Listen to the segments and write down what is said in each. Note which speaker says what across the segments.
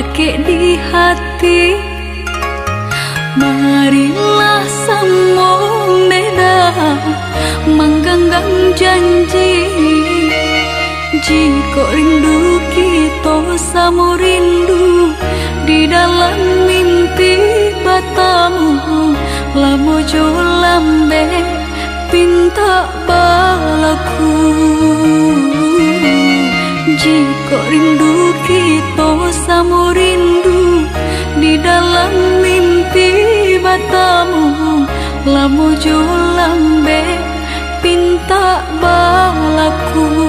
Speaker 1: kakek di hati. Marilah sambung beda. Menggenggam janji. Jika rindu kita sama rindu, Di dalam mimpi batamu Lamu jo lambe pinta balaku. Jika rindu kita sama rindu Di dalam mimpi batamu Lamu jo lambe pinta balaku.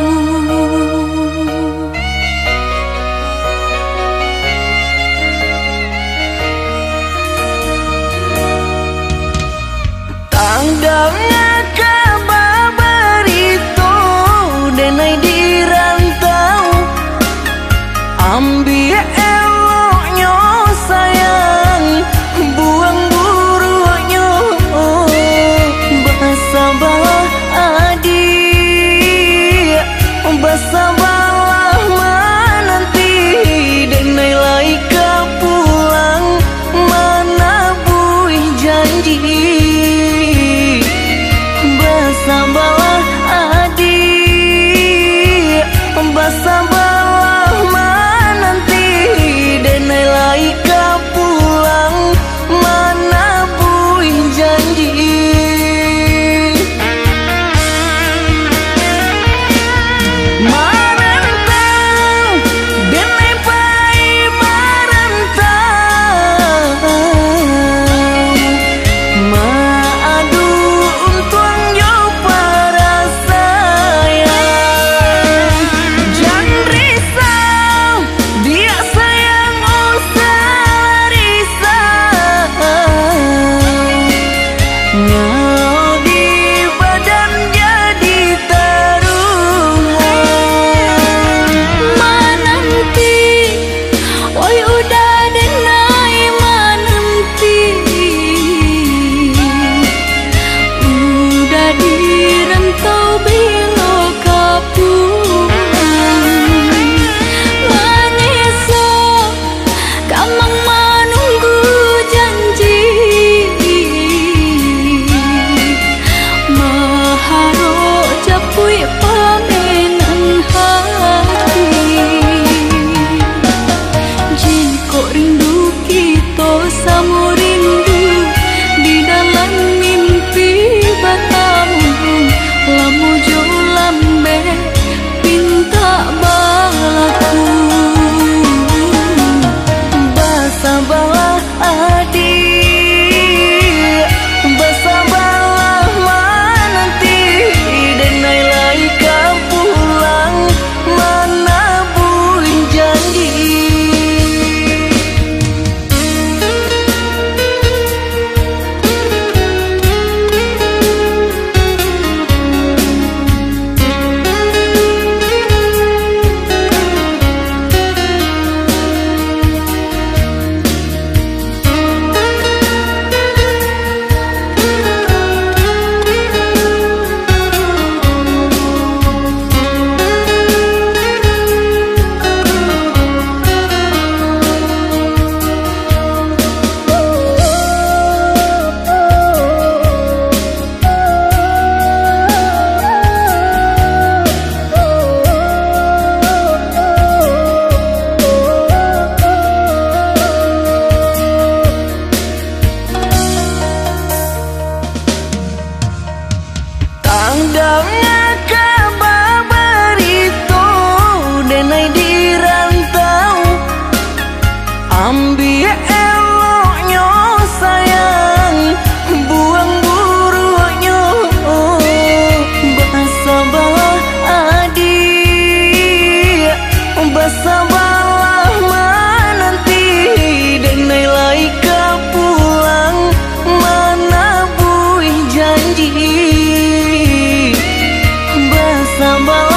Speaker 1: bersama.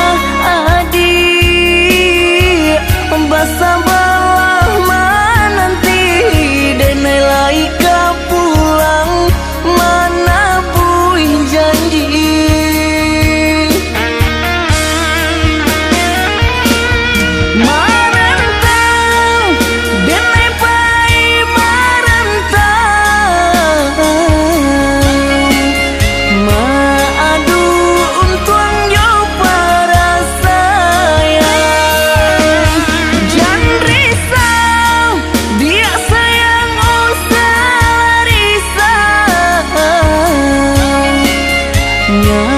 Speaker 1: Yeah.